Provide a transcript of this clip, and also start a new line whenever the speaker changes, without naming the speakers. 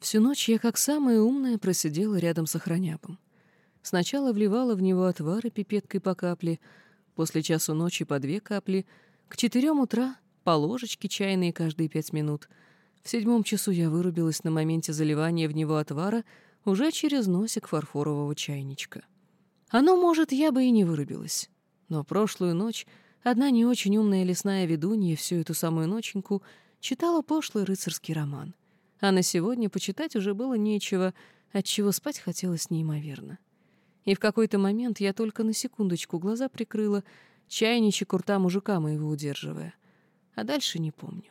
Всю ночь я, как самая умная, просидела рядом с охранябом. Сначала вливала в него отвары пипеткой по капле, после часу ночи по две капли, к четырем утра по ложечке чайной каждые пять минут. В седьмом часу я вырубилась на моменте заливания в него отвара уже через носик фарфорового чайничка. Оно, может, я бы и не вырубилась. Но прошлую ночь одна не очень умная лесная ведунья всю эту самую ноченьку читала пошлый рыцарский роман. А на сегодня почитать уже было нечего, отчего спать хотелось неимоверно. И в какой-то момент я только на секундочку глаза прикрыла, чайничек у рта мужика моего удерживая. А дальше не помню.